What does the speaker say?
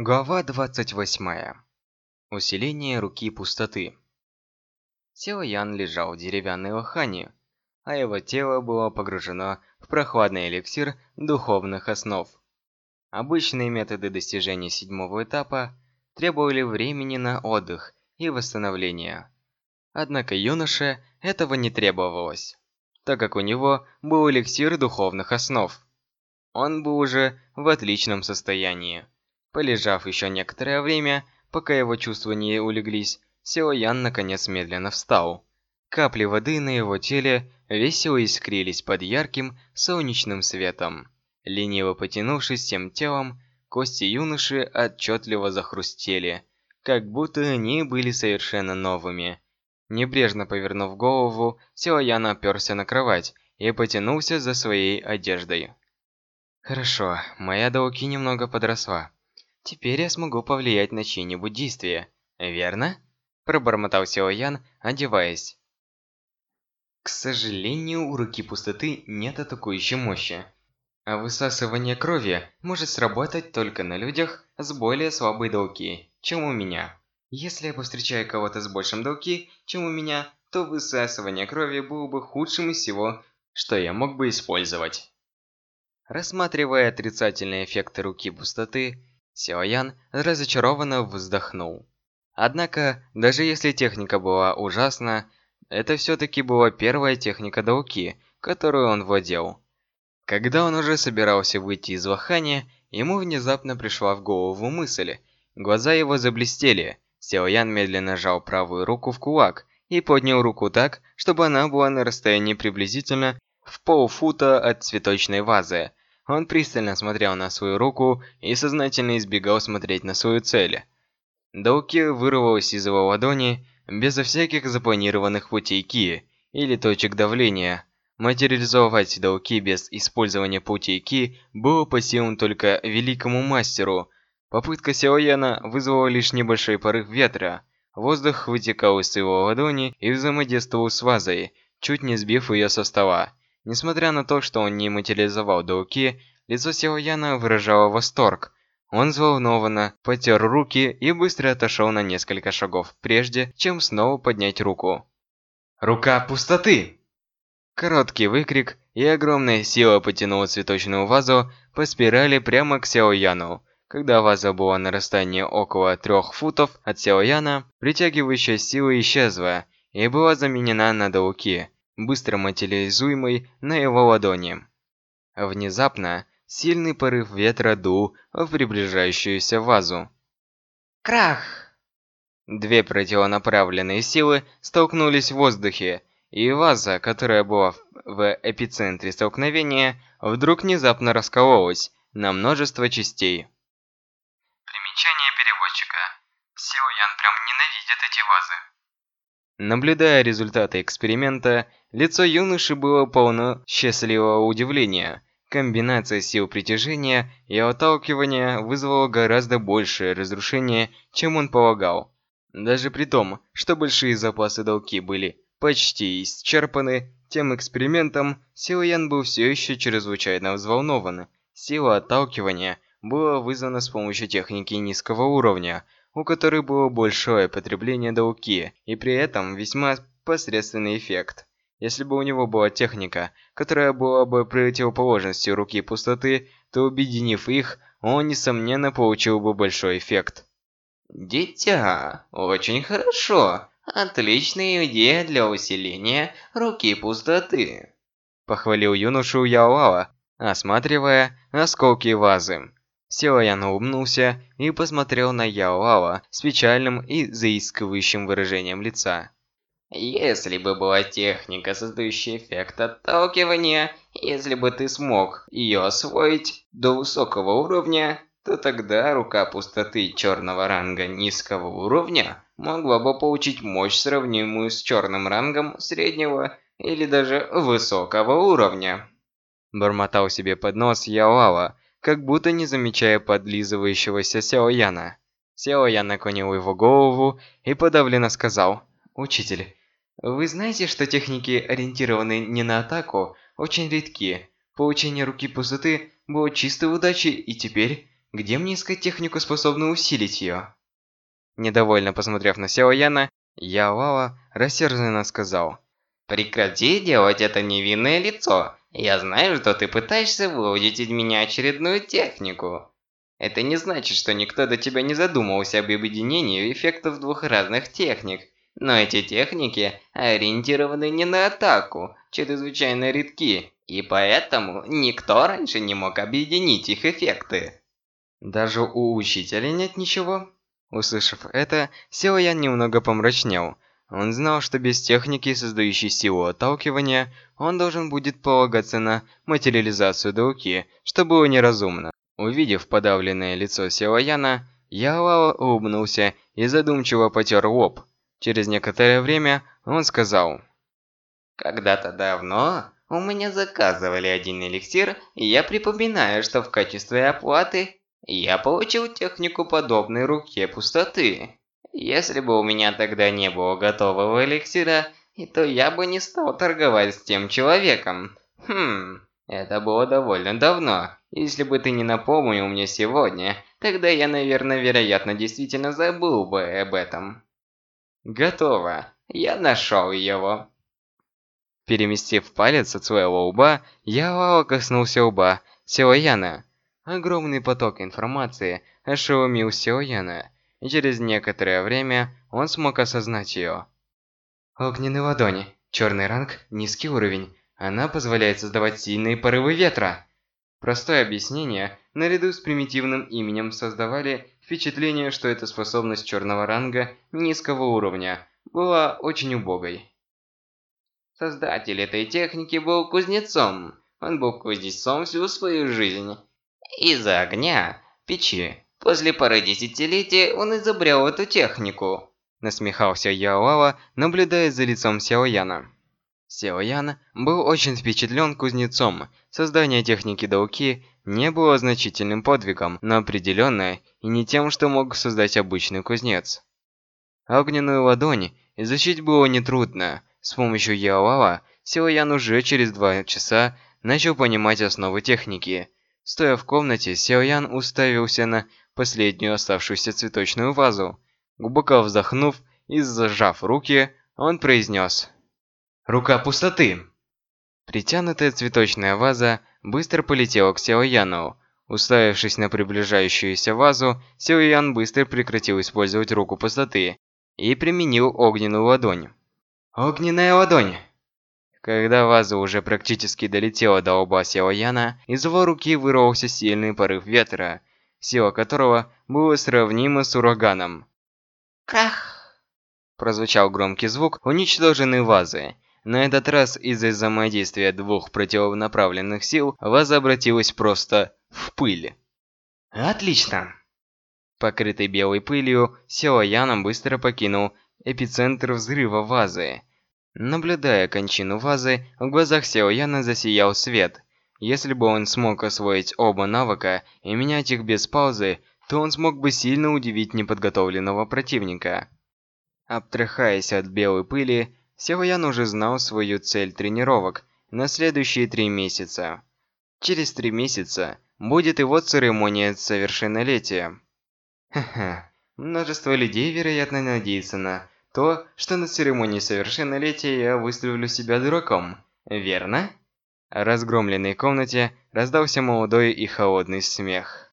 Глава 28. Усиление руки пустоты. Сео Ян лежал в деревянной лохане, а его тело было погружено в прохладный эликсир духовных основ. Обычные методы достижения седьмого этапа требовали времени на отдых и восстановление. Однако юноше этого не требовалось, так как у него был эликсир духовных основ. Он был уже в отличном состоянии. Полежав еще некоторое время, пока его чувства не улеглись, Сео Ян наконец медленно встал. Капли воды на его теле весело искрились под ярким солнечным светом. Лениво потянувшись всем телом, кости юноши отчетливо захрустели, как будто они были совершенно новыми. Небрежно повернув голову, Сео Ян оперся на кровать и потянулся за своей одеждой. «Хорошо, моя Дауки немного подросла. Теперь я смогу повлиять на чьи-нибудь действия, верно? Пробормотал Сяо Ян, одеваясь. К сожалению, у руки пустоты нет атакующей мощи. А высасывание крови может сработать только на людях с более слабой долги, чем у меня. Если я повстречаю кого-то с большим долги, чем у меня, то высасывание крови было бы худшим из всего, что я мог бы использовать. Рассматривая отрицательные эффекты руки пустоты, Сяоян разочарованно вздохнул. Однако, даже если техника была ужасна, это все-таки была первая техника Дауки, которую он владел. Когда он уже собирался выйти из вахани, ему внезапно пришла в голову мысль. Глаза его заблестели. Сяоян медленно сжал правую руку в кулак и поднял руку так, чтобы она была на расстоянии приблизительно в полфута от цветочной вазы, он пристально смотрел на свою руку и сознательно избегал смотреть на свою цель. Дауки вырвалась из его ладони безо всяких запланированных путей Ки или точек давления. Материализовать Дауки без использования путей Ки было по силам только великому мастеру. Попытка Сяояна вызвала лишь небольшой порыв ветра. Воздух вытекал из его ладони и взаимодействовал с вазой, чуть не сбив ее со стола. Несмотря на то, что он не материализовал Доуки, лицо Сяо Яна выражало восторг. Он взволнованно потер руки и быстро отошел на несколько шагов, прежде чем снова поднять руку. «Рука пустоты!» Короткий выкрик, и огромная сила потянула цветочную вазу по спирали прямо к Сяо Яну. Когда ваза была на расстоянии около трех футов от Сяо Яна, притягивающая сила исчезла и была заменена на Дауки быстро материализуемой на его ладони. Внезапно сильный порыв ветра дул в приближающуюся вазу. Крах! Две противонаправленные силы столкнулись в воздухе, и ваза, которая была в эпицентре столкновения, вдруг внезапно раскололась на множество частей. Примечание переводчика. Сил Ян прям ненавидит эти вазы. Наблюдая результаты эксперимента, лицо юноши было полно счастливого удивления. Комбинация сил притяжения и отталкивания вызвала гораздо большее разрушение, чем он полагал. Даже при том, что большие запасы долги были почти исчерпаны, тем экспериментом Силаян был все еще чрезвычайно взволнован. Сила отталкивания была вызвана с помощью техники низкого уровня – у которой было большое потребление Дауки, и при этом весьма посредственный эффект. Если бы у него была техника, которая была бы противоположностью руки пустоты, то объединив их, он, несомненно, получил бы большой эффект. «Дитя, очень хорошо. Отличная идея для усиления руки пустоты», – похвалил юношу Яолала, осматривая осколки вазы. Силаян улыбнулся и посмотрел на Яо с печальным и заискивающим выражением лица. «Если бы была техника, создающая эффект отталкивания, если бы ты смог ее освоить до высокого уровня, то тогда рука пустоты черного ранга низкого уровня могла бы получить мощь, сравнимую с черным рангом среднего или даже высокого уровня». Бормотал себе под нос Яоала, как будто не замечая подлизывающегося Сяо Яна. Сяо Ян наклонил его голову и подавленно сказал, «Учитель, вы знаете, что техники, ориентированные не на атаку, очень редки. Получение руки пустоты было чистой удачей, и теперь где мне искать технику, способную усилить ее? Недовольно посмотрев на Сяо Яна, Ялала рассерженно сказал. «Прекрати делать это невинное лицо. Я знаю, что ты пытаешься выудить из меня очередную технику. Это не значит, что никто до тебя не задумывался об объединении эффектов двух разных техник. Но эти техники ориентированы не на атаку, чрезвычайно редки, и поэтому никто раньше не мог объединить их эффекты. Даже у учителя нет ничего? Услышав это, Силаян немного помрачнел. Он знал, что без техники, создающей силу отталкивания, он должен будет полагаться на материализацию Дауки, что было неразумно. Увидев подавленное лицо Силаяна, Ялао улыбнулся и задумчиво потер лоб. Через некоторое время он сказал. «Когда-то давно у меня заказывали один эликсир, и я припоминаю, что в качестве оплаты я получил технику подобной руке пустоты. Если бы у меня тогда не было готового эликсира, то я бы не стал торговать с тем человеком. Хм, это было довольно давно. Если бы ты не напомнил мне сегодня, тогда я, наверное, вероятно, действительно забыл бы об этом. Готово. Я нашел его. Переместив палец от своего лба, я коснулся лба Силаяна. Огромный поток информации ошеломил Силаяна, и через некоторое время он смог осознать ее. Огненные ладони. Черный ранг, низкий уровень. Она позволяет создавать сильные порывы ветра. Простое объяснение, наряду с примитивным именем создавали впечатление, что эта способность черного ранга низкого уровня была очень убогой. Создатель этой техники был кузнецом. Он был кузнецом всю свою жизнь. Из-за огня, печи, после пары десятилетий он изобрел эту технику. Насмехался Яолава, наблюдая за лицом Сяояна. Сяоян был очень впечатлен кузнецом. Создание техники Дауки не было значительным подвигом, но определенно и не тем, что мог создать обычный кузнец. Огненную ладонь изучить было нетрудно. С помощью Яолава Силаян уже через два часа начал понимать основы техники. Стоя в комнате, Силаян уставился на последнюю оставшуюся цветочную вазу. Глубоко вздохнув и зажав руки, он произнес «Рука пустоты!». Притянутая цветочная ваза быстро полетела к Сяояну. Уставившись на приближающуюся вазу, Сяоян быстро прекратил использовать руку пустоты и применил огненную ладонь. Огненная ладонь! Когда ваза уже практически долетела до лба Сяояна, из его руки вырвался сильный порыв ветра, сила которого была сравнима с ураганом. Крах! Прозвучал громкий звук уничтоженной вазы. На этот раз из-за взаимодействия двух противонаправленных сил ваза обратилась просто в пыль. Отлично! Покрытый белой пылью, Сяо Яном быстро покинул эпицентр взрыва вазы. Наблюдая кончину вазы, в глазах Сяо Яна засиял свет. Если бы он смог освоить оба навыка и менять их без паузы, то он смог бы сильно удивить неподготовленного противника. Обтряхаясь от белой пыли, Сяоян уже знал свою цель тренировок на следующие три месяца. Через три месяца будет его церемония совершеннолетия. Ха-ха, множество людей, вероятно, надеется на то, что на церемонии совершеннолетия я выставлю себя дураком, верно? В разгромленной комнате раздался молодой и холодный смех.